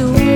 azul.